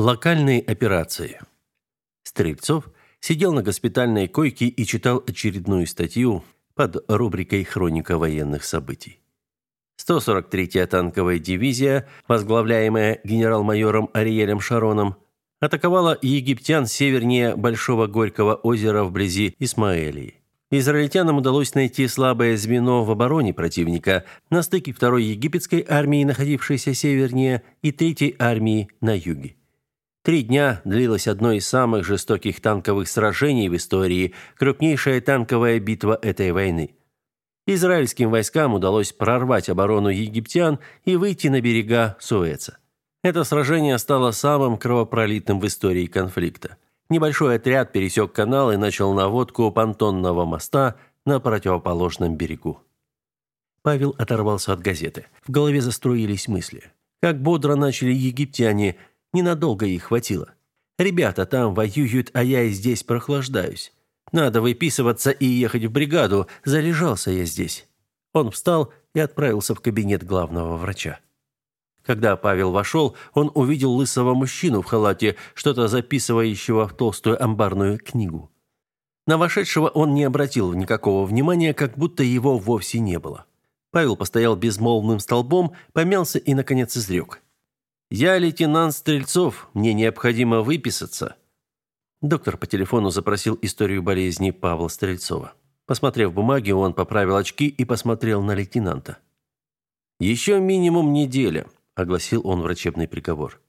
Локальные операции. Стрельцов сидел на госпитальной койке и читал очередную статью под рубрикой «Хроника военных событий». 143-я танковая дивизия, возглавляемая генерал-майором Ариелем Шароном, атаковала египтян севернее Большого Горького озера вблизи Исмаэлии. Израильтянам удалось найти слабое звено в обороне противника на стыке второй египетской армии, находившейся севернее, и третьей армии на юге. Три дня длилось одно из самых жестоких танковых сражений в истории, крупнейшая танковая битва этой войны. Израильским войскам удалось прорвать оборону египтян и выйти на берега Суэца. Это сражение стало самым кровопролитным в истории конфликта. Небольшой отряд пересек канал и начал наводку понтонного моста на противоположном берегу. Павел оторвался от газеты. В голове застроились мысли. Как бодро начали египтяне, ненадолго их хватило. Ребята там воюют, а я и здесь прохлаждаюсь. Надо выписываться и ехать в бригаду, залежался я здесь. Он встал и отправился в кабинет главного врача. Когда Павел вошел, он увидел лысого мужчину в халате, что-то записывающего в толстую амбарную книгу. На вошедшего он не обратил никакого внимания, как будто его вовсе не было. Павел постоял безмолвным столбом, помялся и, наконец, изрек. «Я лейтенант Стрельцов, мне необходимо выписаться». Доктор по телефону запросил историю болезни Павла Стрельцова. Посмотрев бумаги, он поправил очки и посмотрел на лейтенанта. «Еще минимум неделя огласил он врачебный приговор.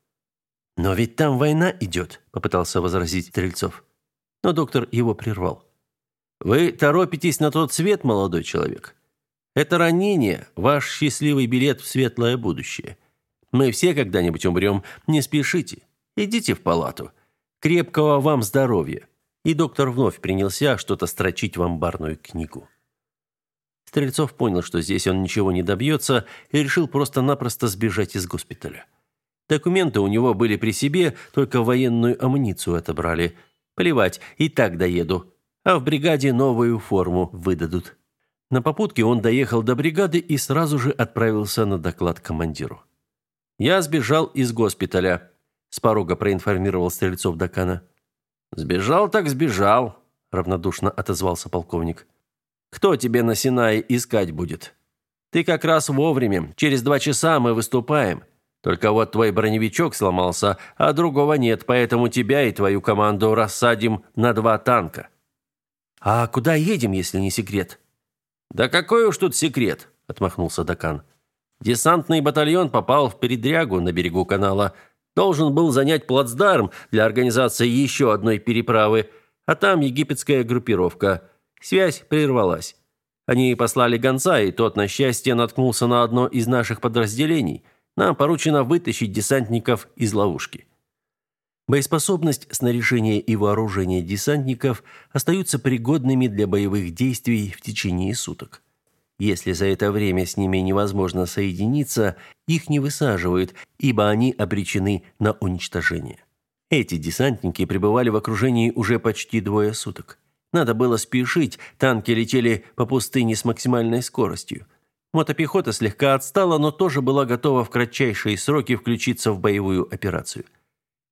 Но ведь там война идет», – попытался возразить Стрельцов. Но доктор его прервал. Вы торопитесь на тот свет, молодой человек. Это ранение ваш счастливый билет в светлое будущее. Мы все когда-нибудь умрем, не спешите. Идите в палату. Крепкого вам здоровья. И доктор вновь принялся что-то строчить в амбарную книгу. Стрельцов понял, что здесь он ничего не добьется, и решил просто-напросто сбежать из госпиталя. Документы у него были при себе, только военную амуницию отобрали. Плевать, и так доеду. А в бригаде новую форму выдадут. На попутке он доехал до бригады и сразу же отправился на доклад командиру. «Я сбежал из госпиталя», – с порога проинформировал Стрельцов Дакана. «Сбежал так сбежал», – равнодушно отозвался полковник. Кто тебе на Синае искать будет? Ты как раз вовремя. Через два часа мы выступаем. Только вот твой броневичок сломался, а другого нет, поэтому тебя и твою команду рассадим на два танка. А куда едем, если не секрет? Да какой уж тут секрет, отмахнулся Дакан. Десантный батальон попал в передрягу на берегу канала. Должен был занять плацдарм для организации еще одной переправы, а там египетская группировка. Связь прервалась. Они послали гонца, и тот, на счастье, наткнулся на одно из наших подразделений. Нам поручено вытащить десантников из ловушки. Боеспособность, снаряжение и вооружение десантников остаются пригодными для боевых действий в течение суток. Если за это время с ними невозможно соединиться, их не высаживают, ибо они обречены на уничтожение. Эти десантники пребывали в окружении уже почти двое суток. Надо было спешить, танки летели по пустыне с максимальной скоростью. Мотопехота слегка отстала, но тоже была готова в кратчайшие сроки включиться в боевую операцию.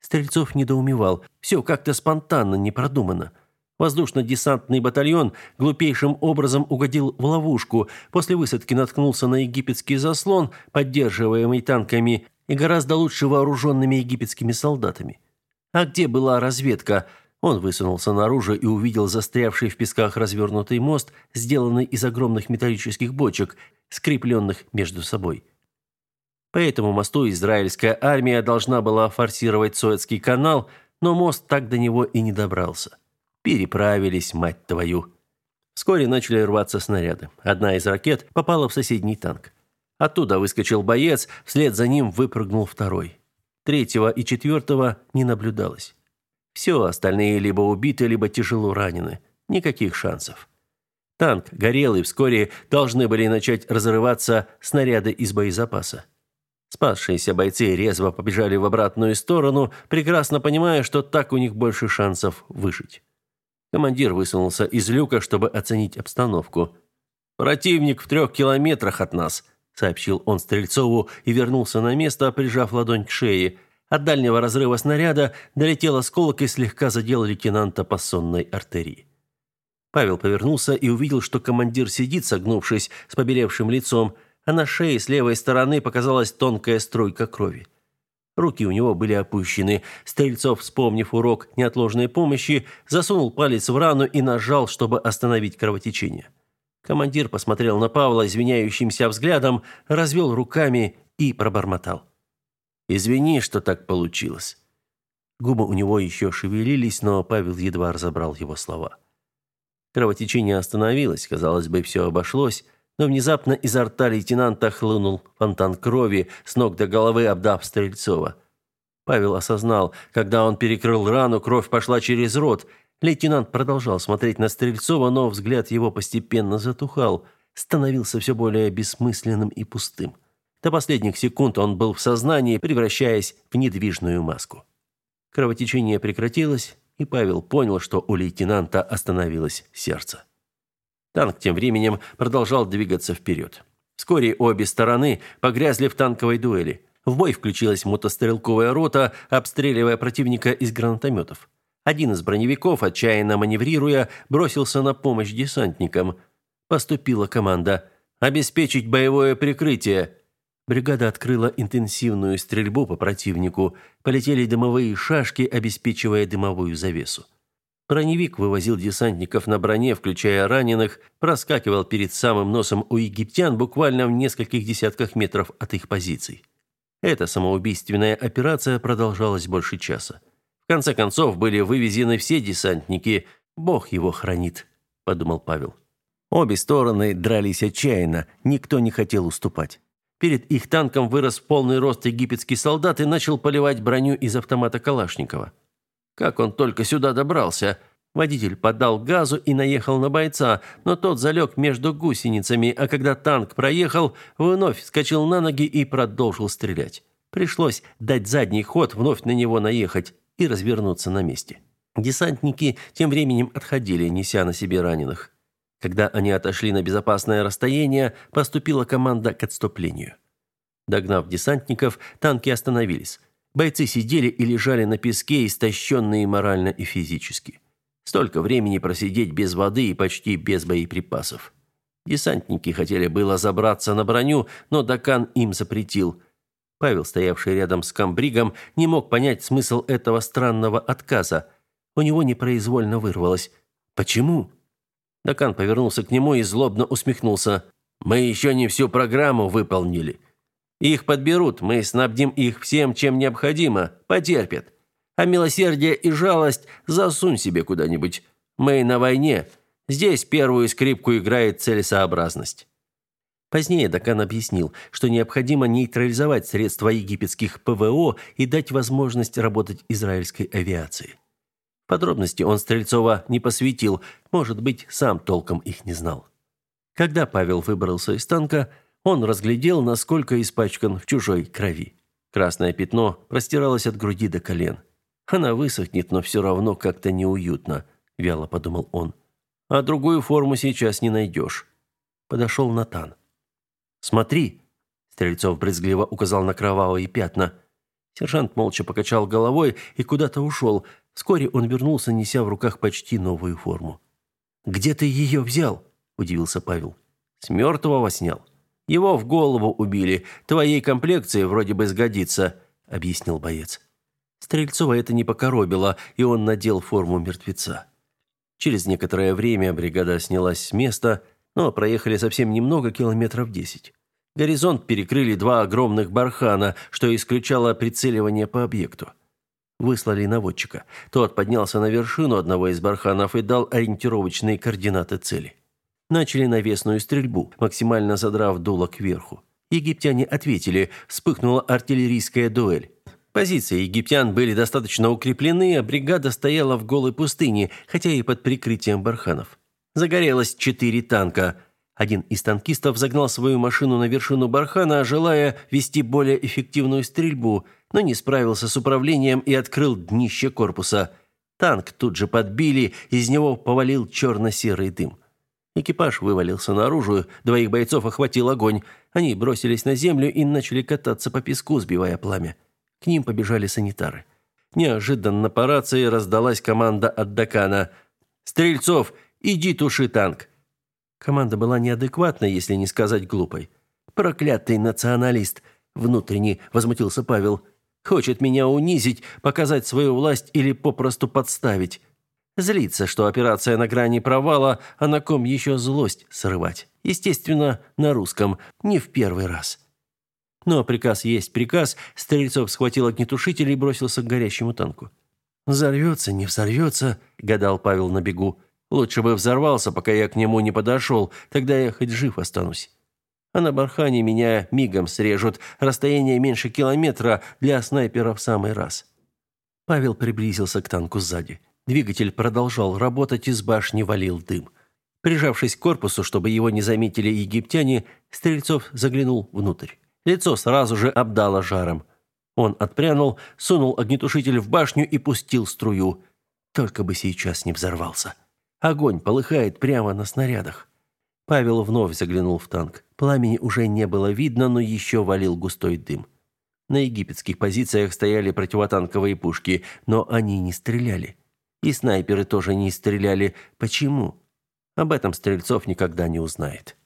Стрельцов недоумевал. Все как-то спонтанно, не продумано. Воздушно-десантный батальон глупейшим образом угодил в ловушку, после высадки наткнулся на египетский заслон, поддерживаемый танками и гораздо лучше вооруженными египетскими солдатами. А где была разведка – он высунулся наружу и увидел застрявший в песках развернутый мост, сделанный из огромных металлических бочек, скрепленных между собой. По этому мосту израильская армия должна была форсировать Суэцкий канал, но мост так до него и не добрался. Переправились, мать твою. Вскоре начали рваться снаряды. Одна из ракет попала в соседний танк. Оттуда выскочил боец, вслед за ним выпрыгнул второй. Третьего и четвертого не наблюдалось. Все, остальные либо убиты, либо тяжело ранены. Никаких шансов. Танк горел, и вскоре должны были начать разрываться снаряды из боезапаса. Спасшиеся бойцы резво побежали в обратную сторону, прекрасно понимая, что так у них больше шансов выжить. Командир высунулся из люка, чтобы оценить обстановку. «Противник в трех километрах от нас», — сообщил он Стрельцову и вернулся на место, прижав ладонь к шее — От дальнего разрыва снаряда долетел осколок и слегка задел лейтенанта по сонной артерии. Павел повернулся и увидел, что командир сидит, согнувшись, с побелевшим лицом, а на шее с левой стороны показалась тонкая струйка крови. Руки у него были опущены. Стрельцов, вспомнив урок неотложной помощи, засунул палец в рану и нажал, чтобы остановить кровотечение. Командир посмотрел на Павла извиняющимся взглядом, развел руками и пробормотал. «Извини, что так получилось». Губы у него еще шевелились, но Павел едва разобрал его слова. Кровотечение остановилось, казалось бы, все обошлось, но внезапно изо рта лейтенанта хлынул фонтан крови, с ног до головы обдав Стрельцова. Павел осознал, когда он перекрыл рану, кровь пошла через рот. Лейтенант продолжал смотреть на Стрельцова, но взгляд его постепенно затухал, становился все более бессмысленным и пустым. До последних секунд он был в сознании, превращаясь в недвижную маску. Кровотечение прекратилось, и Павел понял, что у лейтенанта остановилось сердце. Танк тем временем продолжал двигаться вперед. Вскоре обе стороны погрязли в танковой дуэли. В бой включилась мотострелковая рота, обстреливая противника из гранатометов. Один из броневиков, отчаянно маневрируя, бросился на помощь десантникам. Поступила команда «Обеспечить боевое прикрытие». Бригада открыла интенсивную стрельбу по противнику. Полетели дымовые шашки, обеспечивая дымовую завесу. Броневик вывозил десантников на броне, включая раненых, проскакивал перед самым носом у египтян буквально в нескольких десятках метров от их позиций. Эта самоубийственная операция продолжалась больше часа. В конце концов были вывезены все десантники. Бог его хранит, подумал Павел. Обе стороны дрались отчаянно, никто не хотел уступать. Перед их танком вырос полный рост египетский солдат и начал поливать броню из автомата Калашникова. Как он только сюда добрался? Водитель подал газу и наехал на бойца, но тот залег между гусеницами, а когда танк проехал, вновь вскочил на ноги и продолжил стрелять. Пришлось дать задний ход, вновь на него наехать и развернуться на месте. Десантники тем временем отходили, неся на себе раненых. Когда они отошли на безопасное расстояние, поступила команда к отступлению. Догнав десантников, танки остановились. Бойцы сидели и лежали на песке, истощенные морально и физически. Столько времени просидеть без воды и почти без боеприпасов. Десантники хотели было забраться на броню, но Дакан им запретил. Павел, стоявший рядом с комбригом, не мог понять смысл этого странного отказа. У него непроизвольно вырвалось. «Почему?» Дакан повернулся к нему и злобно усмехнулся. «Мы еще не всю программу выполнили. Их подберут, мы снабдим их всем, чем необходимо, потерпят. А милосердие и жалость засунь себе куда-нибудь. Мы на войне. Здесь первую скрипку играет целесообразность». Позднее Дакан объяснил, что необходимо нейтрализовать средства египетских ПВО и дать возможность работать израильской авиации. Подробности он Стрельцова не посвятил, может быть, сам толком их не знал. Когда Павел выбрался из танка, он разглядел, насколько испачкан в чужой крови. Красное пятно простиралось от груди до колен. Она высохнет, но все равно как-то неуютно, вяло подумал он. А другую форму сейчас не найдешь. Подошел Натан. Смотри, Стрельцов брезгливо указал на кровавые пятна. Сержант молча покачал головой и куда-то ушел. Вскоре он вернулся, неся в руках почти новую форму. «Где ты ее взял?» – удивился Павел. «С мертвого снял. Его в голову убили. Твоей комплекции вроде бы сгодится», – объяснил боец. Стрельцова это не покоробило, и он надел форму мертвеца. Через некоторое время бригада снялась с места, но проехали совсем немного, километров десять. Горизонт перекрыли два огромных бархана, что исключало прицеливание по объекту. Выслали наводчика. Тот поднялся на вершину одного из барханов и дал ориентировочные координаты цели. Начали навесную стрельбу, максимально задрав дуло кверху. Египтяне ответили, вспыхнула артиллерийская дуэль. Позиции египтян были достаточно укреплены, а бригада стояла в голой пустыне, хотя и под прикрытием барханов. Загорелось четыре танка. Один из танкистов загнал свою машину на вершину бархана, желая вести более эффективную стрельбу – но не справился с управлением и открыл днище корпуса. Танк тут же подбили, из него повалил черно-серый дым. Экипаж вывалился наружу, двоих бойцов охватил огонь. Они бросились на землю и начали кататься по песку, сбивая пламя. К ним побежали санитары. Неожиданно по рации раздалась команда от Дакана. «Стрельцов, иди туши танк!» Команда была неадекватной, если не сказать глупой. «Проклятый националист!» – внутренне возмутился Павел. «Хочет меня унизить, показать свою власть или попросту подставить. Злится, что операция на грани провала, а на ком еще злость срывать. Естественно, на русском, не в первый раз». Но приказ есть приказ. Стрельцов схватил огнетушитель и бросился к горящему танку. «Взорвется, не взорвется», — гадал Павел на бегу. «Лучше бы взорвался, пока я к нему не подошел, тогда я хоть жив останусь. А на бархане меня мигом срежут, расстояние меньше километра для снайпера в самый раз». Павел приблизился к танку сзади. Двигатель продолжал работать, из башни валил дым. Прижавшись к корпусу, чтобы его не заметили египтяне, Стрельцов заглянул внутрь. Лицо сразу же обдало жаром. Он отпрянул, сунул огнетушитель в башню и пустил струю. Только бы сейчас не взорвался. Огонь полыхает прямо на снарядах. Павел вновь заглянул в танк. Пламени уже не было видно, но еще валил густой дым. На египетских позициях стояли противотанковые пушки, но они не стреляли. И снайперы тоже не стреляли. Почему? Об этом Стрельцов никогда не узнает.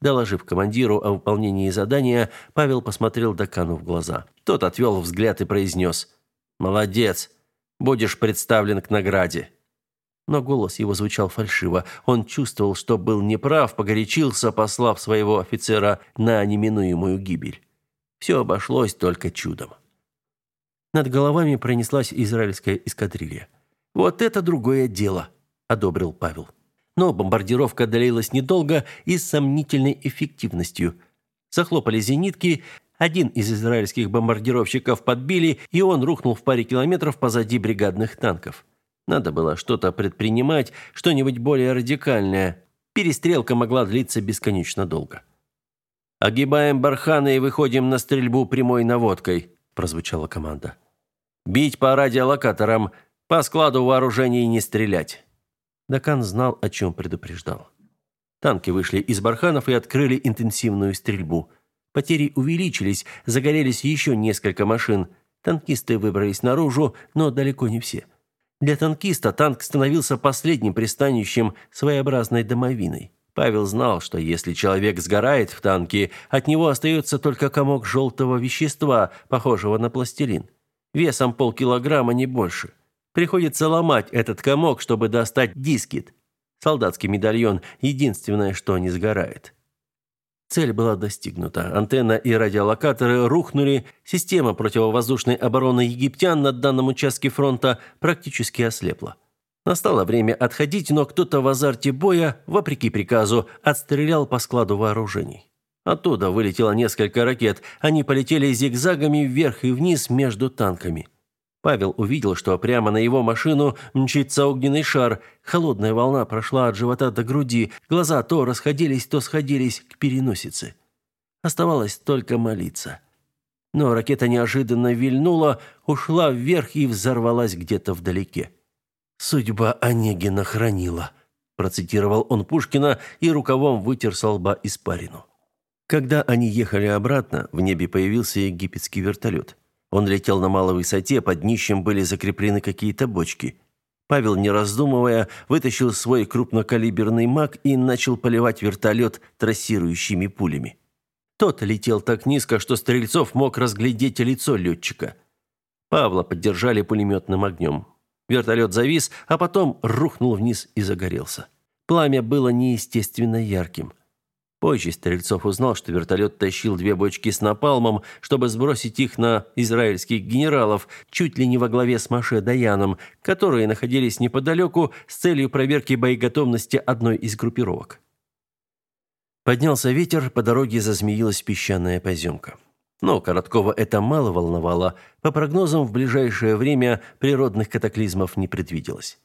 Доложив командиру о выполнении задания, Павел посмотрел Дакану в глаза. Тот отвел взгляд и произнес «Молодец! Будешь представлен к награде!» Но голос его звучал фальшиво. Он чувствовал, что был неправ, погорячился, послав своего офицера на неминуемую гибель. Все обошлось только чудом. Над головами пронеслась израильская эскадрилья. «Вот это другое дело», — одобрил Павел. Но бомбардировка длилась недолго и с сомнительной эффективностью. Захлопали зенитки, один из израильских бомбардировщиков подбили, и он рухнул в паре километров позади бригадных танков. Надо было что-то предпринимать, что-нибудь более радикальное. Перестрелка могла длиться бесконечно долго. «Огибаем барханы и выходим на стрельбу прямой наводкой», – прозвучала команда. «Бить по радиолокаторам, по складу вооружений не стрелять». Дакан знал, о чем предупреждал. Танки вышли из барханов и открыли интенсивную стрельбу. Потери увеличились, загорелись еще несколько машин. Танкисты выбрались наружу, но далеко не все. Для танкиста танк становился последним пристанищем своеобразной домовиной. Павел знал, что если человек сгорает в танке, от него остается только комок желтого вещества, похожего на пластилин. Весом полкилограмма, не больше. Приходится ломать этот комок, чтобы достать дискет. Солдатский медальон – единственное, что не сгорает. Цель была достигнута. Антенна и радиолокаторы рухнули. Система противовоздушной обороны египтян на данном участке фронта практически ослепла. Настало время отходить, но кто-то в азарте боя, вопреки приказу, отстрелял по складу вооружений. Оттуда вылетело несколько ракет. Они полетели зигзагами вверх и вниз между танками. Павел увидел, что прямо на его машину мчится огненный шар. Холодная волна прошла от живота до груди. Глаза то расходились, то сходились к переносице. Оставалось только молиться. Но ракета неожиданно вильнула, ушла вверх и взорвалась где-то вдалеке. «Судьба Онегина хранила», – процитировал он Пушкина и рукавом вытер со лба испарину. Когда они ехали обратно, в небе появился египетский вертолет. Он летел на малой высоте, под днищем были закреплены какие-то бочки. Павел, не раздумывая, вытащил свой крупнокалиберный маг и начал поливать вертолет трассирующими пулями. Тот летел так низко, что Стрельцов мог разглядеть лицо летчика. Павла поддержали пулеметным огнем. Вертолет завис, а потом рухнул вниз и загорелся. Пламя было неестественно ярким – Позже Стрельцов узнал, что вертолет тащил две бочки с напалмом, чтобы сбросить их на израильских генералов, чуть ли не во главе с Маше Даяном, которые находились неподалеку с целью проверки боеготовности одной из группировок. Поднялся ветер, по дороге зазмеилась песчаная поземка. Но Короткова это мало волновало. По прогнозам, в ближайшее время природных катаклизмов не предвиделось.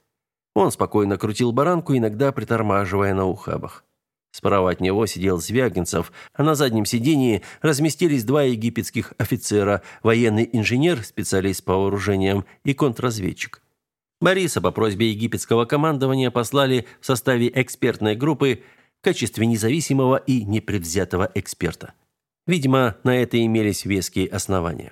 Он спокойно крутил баранку, иногда притормаживая на ухабах. Справа от него сидел Звягинцев, а на заднем сидении разместились два египетских офицера, военный инженер, специалист по вооружениям и контрразведчик. Бориса по просьбе египетского командования послали в составе экспертной группы в качестве независимого и непредвзятого эксперта. Видимо, на это имелись веские основания.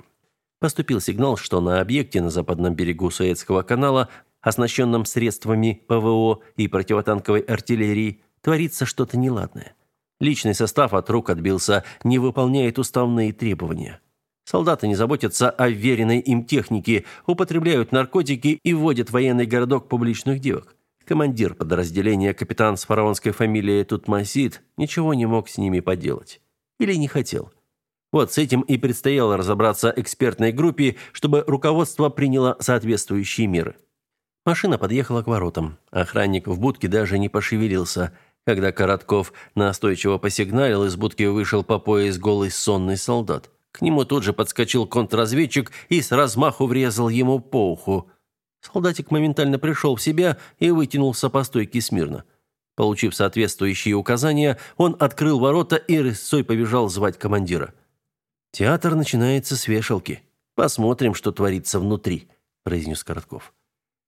Поступил сигнал, что на объекте на западном берегу Суэцкого канала, оснащенном средствами ПВО и противотанковой артиллерии, творится что-то неладное. Личный состав от рук отбился, не выполняет уставные требования. Солдаты не заботятся о веренной им технике, употребляют наркотики и вводят военный городок публичных девок. Командир подразделения, капитан с фараонской фамилией Тутмосид, ничего не мог с ними поделать. Или не хотел. Вот с этим и предстояло разобраться экспертной группе, чтобы руководство приняло соответствующие меры. Машина подъехала к воротам. Охранник в будке даже не пошевелился. Когда Коротков настойчиво посигналил, из будки вышел по пояс голый сонный солдат. К нему тут же подскочил контрразведчик и с размаху врезал ему по уху. Солдатик моментально пришел в себя и вытянулся по стойке смирно. Получив соответствующие указания, он открыл ворота и рысцой побежал звать командира. «Театр начинается с вешалки. Посмотрим, что творится внутри», – произнес Коротков.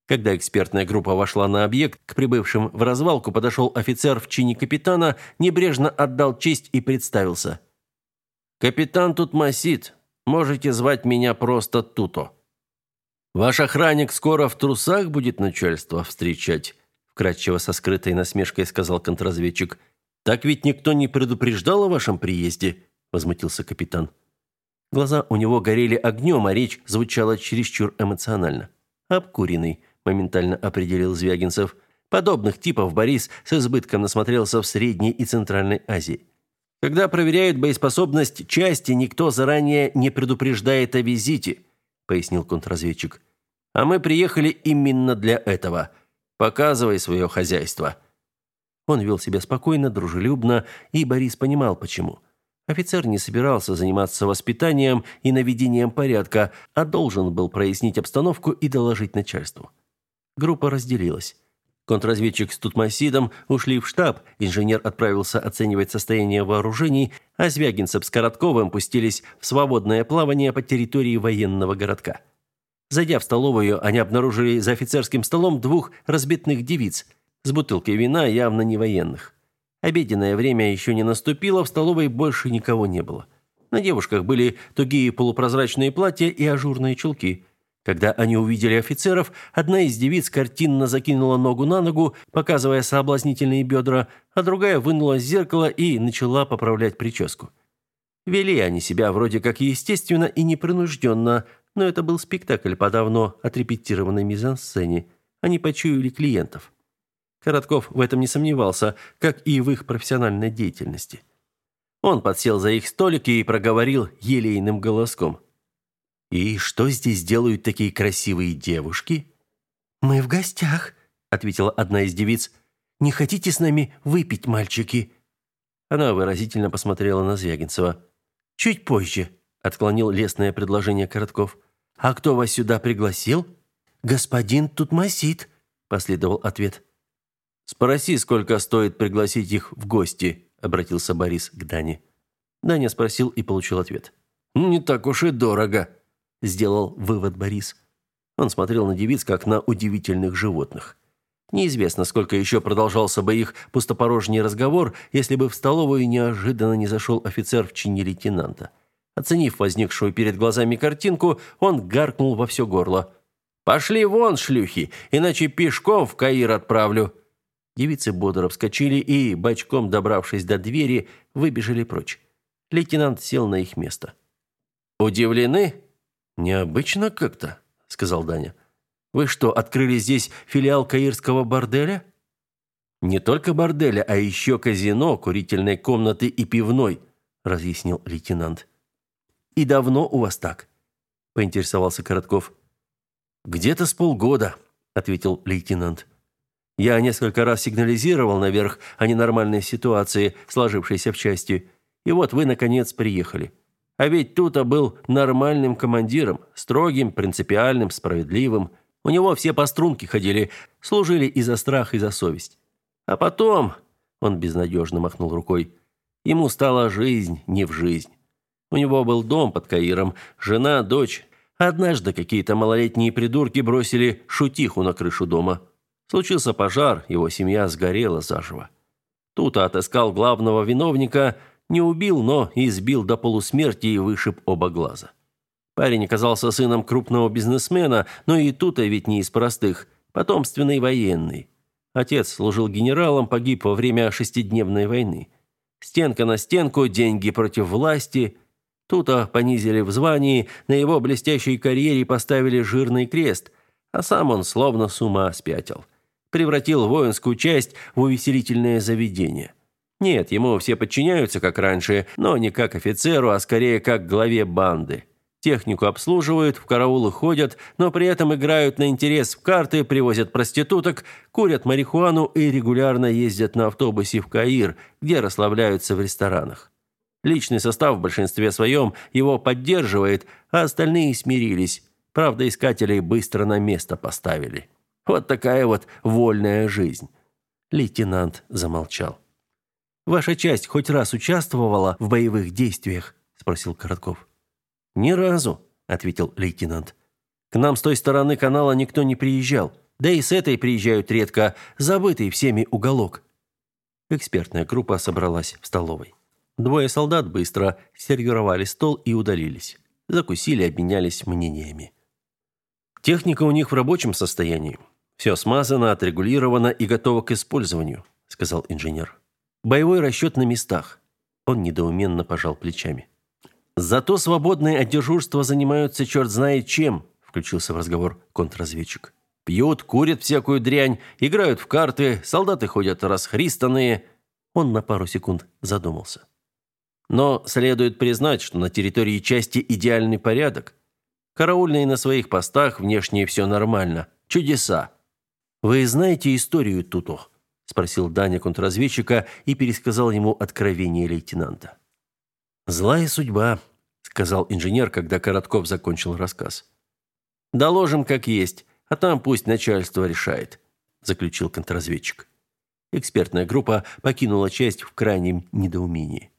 Когда экспертная группа вошла на объект, к прибывшим в развалку подошел офицер в чине капитана, небрежно отдал честь и представился – «Капитан тут масит. Можете звать меня просто Туто». «Ваш охранник скоро в трусах будет начальство встречать», вкратчиво со скрытой насмешкой сказал контрразведчик. «Так ведь никто не предупреждал о вашем приезде», возмутился капитан. Глаза у него горели огнем, а речь звучала чересчур эмоционально. «Обкуренный», моментально определил Звягинцев. Подобных типов Борис с избытком насмотрелся в Средней и Центральной Азии. Когда проверяют боеспособность части, никто заранее не предупреждает о визите, пояснил контрразведчик. А мы приехали именно для этого. Показывай свое хозяйство. Он вел себя спокойно, дружелюбно, и Борис понимал почему. Офицер не собирался заниматься воспитанием и наведением порядка, а должен был прояснить обстановку и доложить начальству. Группа разделилась. Контрразведчик с Тутмосидом ушли в штаб, инженер отправился оценивать состояние вооружений, а Звягинцев с Коротковым пустились в свободное плавание по территории военного городка. Зайдя в столовую, они обнаружили за офицерским столом двух разбитных девиц с бутылкой вина, явно не военных. Обеденное время еще не наступило, в столовой больше никого не было. На девушках были тугие полупрозрачные платья и ажурные чулки – когда они увидели офицеров, одна из девиц картинно закинула ногу на ногу, показывая соблазнительные бедра, а другая вынула зеркало и начала поправлять прическу. Вели они себя вроде как естественно и непринужденно, но это был спектакль по давно отрепетированной мизансцене. Они почуяли клиентов. Коротков в этом не сомневался, как и в их профессиональной деятельности. Он подсел за их столик и проговорил елейным голоском – «И что здесь делают такие красивые девушки?» «Мы в гостях», — ответила одна из девиц. «Не хотите с нами выпить, мальчики?» Она выразительно посмотрела на Звягинцева. «Чуть позже», — отклонил лестное предложение Коротков. «А кто вас сюда пригласил?» «Господин Тутмосит», — последовал ответ. «Спроси, сколько стоит пригласить их в гости», — обратился Борис к Дане. Даня спросил и получил ответ. «Не так уж и дорого», сделал вывод Борис. Он смотрел на девиц как на удивительных животных. Неизвестно, сколько еще продолжался бы их пустопорожний разговор, если бы в столовую неожиданно не зашел офицер в чине лейтенанта. Оценив возникшую перед глазами картинку, он гаркнул во все горло. «Пошли вон, шлюхи, иначе пешком в Каир отправлю!» Девицы бодро вскочили и, бочком добравшись до двери, выбежали прочь. Лейтенант сел на их место. «Удивлены?» «Необычно как-то», — сказал Даня. «Вы что, открыли здесь филиал каирского борделя?» «Не только борделя, а еще казино, курительной комнаты и пивной», — разъяснил лейтенант. «И давно у вас так?» — поинтересовался Коротков. «Где-то с полгода», — ответил лейтенант. «Я несколько раз сигнализировал наверх о ненормальной ситуации, сложившейся в части, и вот вы, наконец, приехали. А ведь Тута был нормальным командиром, строгим, принципиальным, справедливым. У него все по струнке ходили, служили и за страх, и за совесть. А потом, он безнадежно махнул рукой, ему стала жизнь не в жизнь. У него был дом под Каиром, жена, дочь. Однажды какие-то малолетние придурки бросили шутиху на крышу дома. Случился пожар, его семья сгорела заживо. Тута отыскал главного виновника – не убил, но избил до полусмерти и вышиб оба глаза. Парень оказался сыном крупного бизнесмена, но и тут ведь не из простых, потомственный военный. Отец служил генералом, погиб во время шестидневной войны. Стенка на стенку, деньги против власти. Тута понизили в звании, на его блестящей карьере поставили жирный крест, а сам он словно с ума спятил. Превратил воинскую часть в увеселительное заведение. Нет, ему все подчиняются, как раньше, но не как офицеру, а скорее как главе банды. Технику обслуживают, в караулы ходят, но при этом играют на интерес в карты, привозят проституток, курят марихуану и регулярно ездят на автобусе в Каир, где расслабляются в ресторанах. Личный состав в большинстве своем его поддерживает, а остальные смирились. Правда, искателей быстро на место поставили. Вот такая вот вольная жизнь. Лейтенант замолчал. Ваша часть хоть раз участвовала в боевых действиях, спросил Коротков. «Ни разу», — ответил лейтенант. «К нам с той стороны канала никто не приезжал. Да и с этой приезжают редко, забытый всеми уголок». Экспертная группа собралась в столовой. Двое солдат быстро сервировали стол и удалились. Закусили, обменялись мнениями. Техника у них в рабочем состоянии. Все смазано, отрегулировано и готово к использованию, сказал инженер. Боевой расчет на местах. Он недоуменно пожал плечами. Зато свободные от дежурства занимаются черт знает чем, включился в разговор контрразведчик. Пьют, курят всякую дрянь, играют в карты, солдаты ходят расхристанные. Он на пару секунд задумался. Но следует признать, что на территории части идеальный порядок. Караульные на своих постах, внешне все нормально. Чудеса. Вы знаете историю Туто? Спросил Даня контрразведчика и пересказал ему откровение лейтенанта. Злая судьба, сказал инженер, когда Коротков закончил рассказ. Доложим как есть, а там пусть начальство решает, заключил контрразведчик. Экспертная группа покинула часть в крайнем недоумении.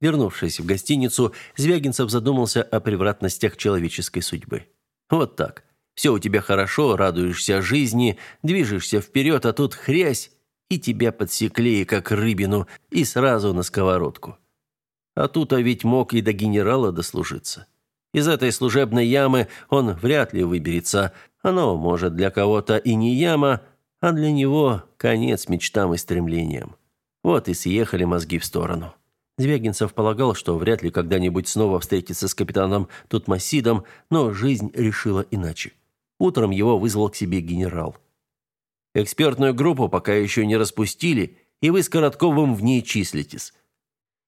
Вернувшись в гостиницу, Звягинцев задумался о превратностях человеческой судьбы. Вот так. Все у тебя хорошо, радуешься жизни, движешься вперед, а тут хрясь, и тебя подсекли, как рыбину, и сразу на сковородку. А тут а ведь мог и до генерала дослужиться. Из этой служебной ямы он вряд ли выберется. Оно, может, для кого-то и не яма, а для него конец мечтам и стремлениям. Вот и съехали мозги в сторону. Звягинцев полагал, что вряд ли когда-нибудь снова встретится с капитаном Тутмосидом, но жизнь решила иначе. Утром его вызвал к себе генерал. Экспертную группу пока еще не распустили, и вы с Коротковым в ней числитесь.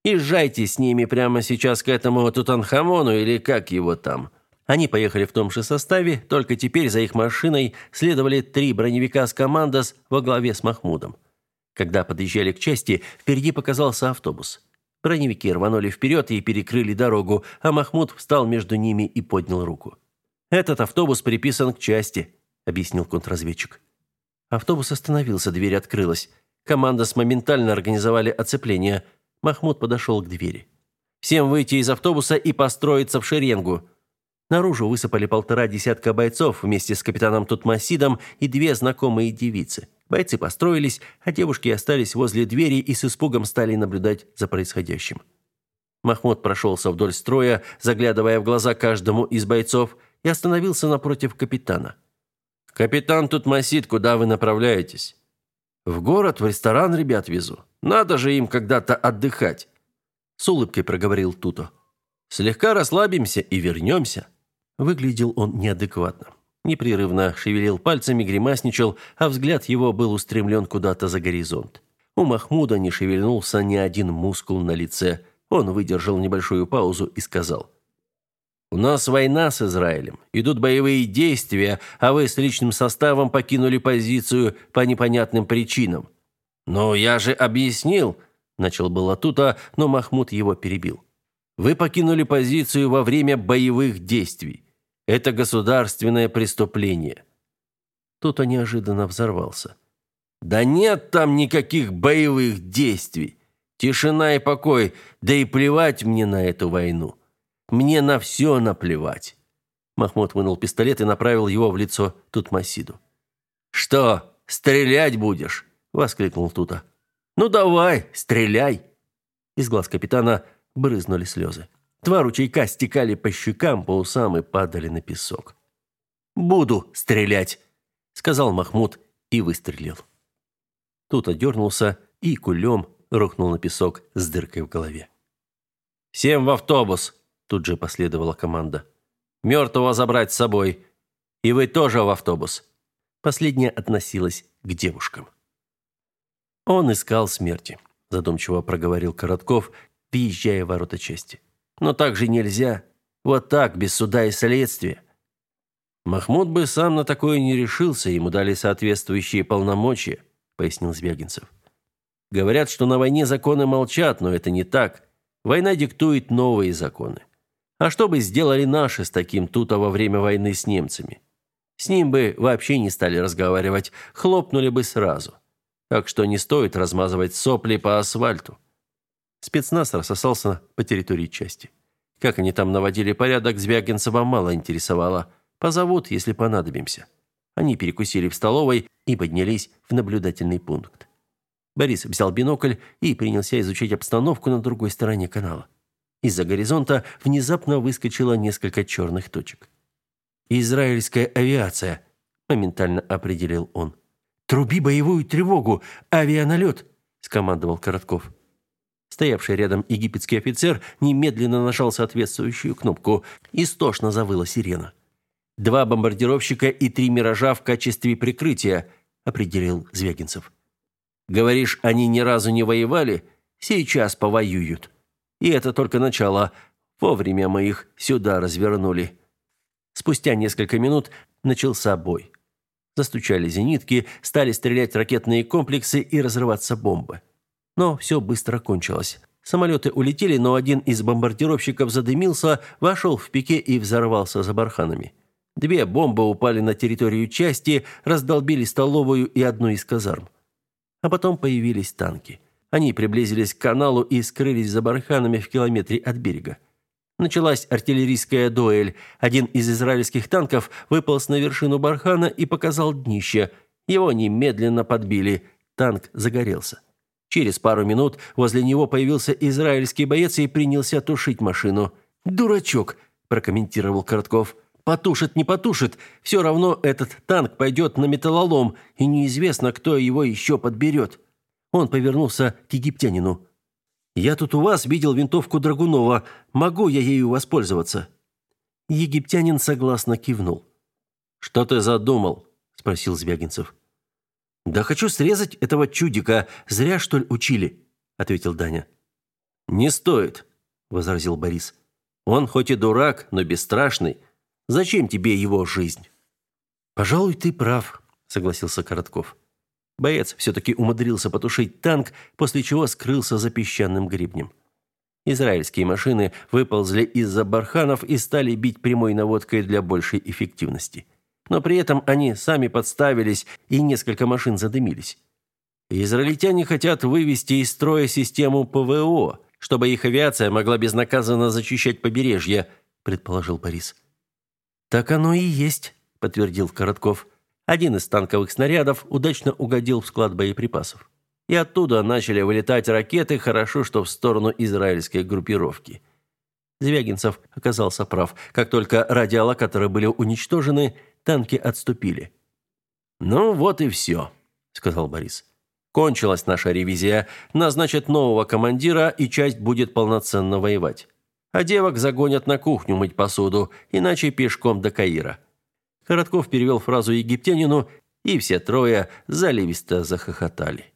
Езжайте с ними прямо сейчас к этому Тутанхамону или как его там». Они поехали в том же составе, только теперь за их машиной следовали три броневика с командос во главе с Махмудом. Когда подъезжали к части, впереди показался автобус. Броневики рванули вперед и перекрыли дорогу, а Махмуд встал между ними и поднял руку. «Этот автобус приписан к части», — объяснил контрразведчик. Автобус остановился, дверь открылась. Командос моментально организовали оцепление — Махмуд подошел к двери. «Всем выйти из автобуса и построиться в шеренгу». Наружу высыпали полтора десятка бойцов вместе с капитаном Тутмасидом и две знакомые девицы. Бойцы построились, а девушки остались возле двери и с испугом стали наблюдать за происходящим. Махмуд прошелся вдоль строя, заглядывая в глаза каждому из бойцов, и остановился напротив капитана. «Капитан Тутмасид, куда вы направляетесь?» «В город, в ресторан ребят везу». Надо же им когда-то отдыхать, с улыбкой проговорил Туто. Слегка расслабимся и вернемся». Выглядел он неадекватно. Непрерывно шевелил пальцами, гримасничал, а взгляд его был устремлен куда-то за горизонт. У Махмуда не шевельнулся ни один мускул на лице. Он выдержал небольшую паузу и сказал: у нас война с Израилем. Идут боевые действия, а вы с личным составом покинули позицию по непонятным причинам. «Но я же объяснил», – начал было Тута, но Махмуд его перебил. «Вы покинули позицию во время боевых действий. Это государственное преступление». Тута неожиданно взорвался. «Да нет там никаких боевых действий. Тишина и покой, да и плевать мне на эту войну. Мне на все наплевать». Махмуд вынул пистолет и направил его в лицо Тутмасиду. «Что, стрелять будешь?» воскликнул Тута. Ну давай, стреляй. Из глаз капитана брызнули слезы. Два ручейка стекали по щекам, по усам и падали на песок. «Буду стрелять», — сказал Махмуд и выстрелил. Тут одернулся и кулем рухнул на песок с дыркой в голове. «Всем в автобус!» – тут же последовала команда. «Мертвого забрать с собой. И вы тоже в автобус!» Последняя относилась к девушкам. Он искал смерти, задумчиво проговорил Коротков, въезжая в ворота чести. Но так же нельзя. Вот так, без суда и следствия. Махмуд бы сам на такое не решился, ему дали соответствующие полномочия, пояснил Звягинцев. Говорят, что на войне законы молчат, но это не так. Война диктует новые законы. А что бы сделали наши с таким тута во время войны с немцами? С ним бы вообще не стали разговаривать, хлопнули бы сразу. Так что не стоит размазывать сопли по асфальту. Спецназ рассосался по территории части. Как они там наводили порядок, Звягинцева мало интересовало. Позовут, если понадобимся. Они перекусили в столовой и поднялись в наблюдательный пункт. Борис взял бинокль и принялся изучать обстановку на другой стороне канала. Из-за горизонта внезапно выскочило несколько черных точек. «Израильская авиация», – моментально определил он. «Труби боевую тревогу! Авианалет!» – скомандовал Коротков. Стоявший рядом египетский офицер немедленно нажал соответствующую кнопку. Истошно завыла сирена. «Два бомбардировщика и три «Миража» в качестве прикрытия», – определил Звягинцев. Говоришь, они ни разу не воевали? Сейчас повоюют. И это только начало. Вовремя мы их сюда развернули. Спустя несколько минут начался бой. Застучали зенитки, стали стрелять ракетные комплексы и разрываться бомбы. Но все быстро кончилось. Самолеты улетели, но один из бомбардировщиков задымился, вошел в пике и взорвался за барханами. Две бомбы упали на территорию части, раздолбили столовую и одну из казарм. А потом появились танки. Они приблизились к каналу и скрылись за барханами в километре от берега. Началась артиллерийская дуэль. Один из израильских танков выполз на вершину бархана и показал днище. Его немедленно подбили. Танк загорелся. Через пару минут возле него появился израильский боец и принялся тушить машину. «Дурачок», – прокомментировал Коротков. Потушит, не потушит, все равно этот танк пойдет на металлолом, и неизвестно, кто его еще подберет. Он повернулся к египтянину. «Я тут у вас видел винтовку Драгунова. Могу я ею воспользоваться?» Египтянин согласно кивнул. «Что ты задумал?» – спросил Звягинцев. «Да хочу срезать этого чудика. Зря, что ли, учили?» – ответил Даня. «Не стоит», – возразил Борис. «Он хоть и дурак, но бесстрашный. Зачем тебе его жизнь? Пожалуй, ты прав, согласился Коротков. Боец все таки умудрился потушить танк, после чего скрылся за песчаным гребнем. Израильские машины выползли из-за барханов и стали бить прямой наводкой для большей эффективности. Но при этом они сами подставились, и несколько машин задымились. Израильтяне хотят вывести из строя систему ПВО, чтобы их авиация могла безнаказанно зачищать побережье, предположил Борис. Так оно и есть, подтвердил Коротков. Один из танковых снарядов удачно угодил в склад боеприпасов. И оттуда начали вылетать ракеты, хорошо, что в сторону израильской группировки. Звягинцев оказался прав. Как только радиолокаторы были уничтожены, танки отступили. «Ну вот и все», — сказал Борис. «Кончилась наша ревизия. Назначат нового командира, и часть будет полноценно воевать а девок загонят на кухню мыть посуду, иначе пешком до Каира». Коротков перевел фразу египтянину, и все трое заливисто захохотали.